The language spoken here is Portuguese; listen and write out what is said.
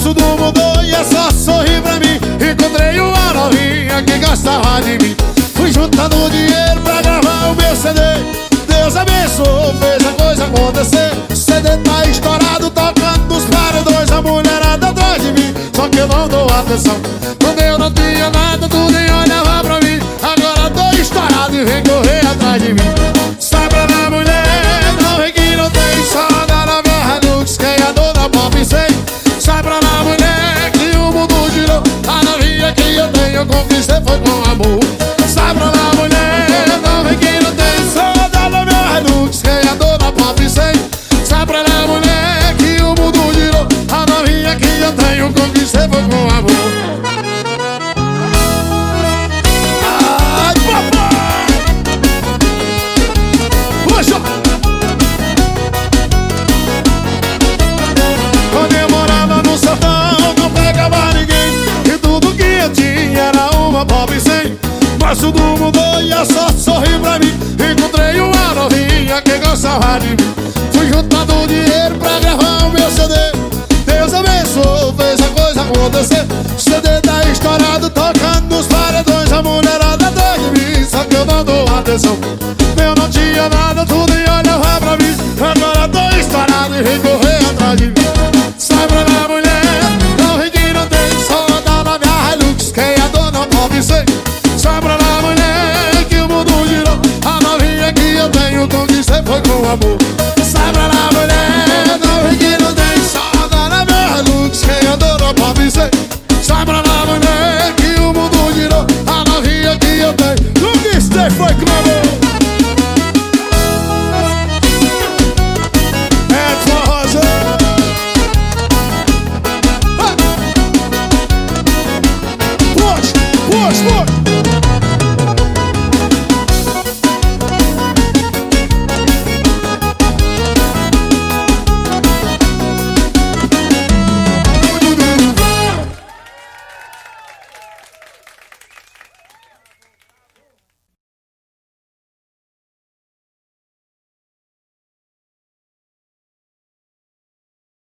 Mas tudo mudou e é só sorrir pra mim. Encontrei uma novinha que gostava de mim. Fui juntando dinheiro pra gravar o meu CD Deus abençoou, fez a coisa acontecer. CD tá estourado, tocando nos paredões. A mulherada atrás de mim, só que eu não dou atenção. Quando eu não tinha nada, tu nem olhava pra mim. Agora tô estourado e vem correr atrás de mim eu conquistei foi Mas tudo mudou e é só sorrir pra mim. Encontrei uma novinha que gostava de mim. Fui juntando dinheiro pra gravar o meu CD Deus abençoou, fez a coisa acontecer. CD tá estourado, tocando nos paredões. A mulherada atrás de mim, só que eu não dou atenção foi forrozão Push, push, push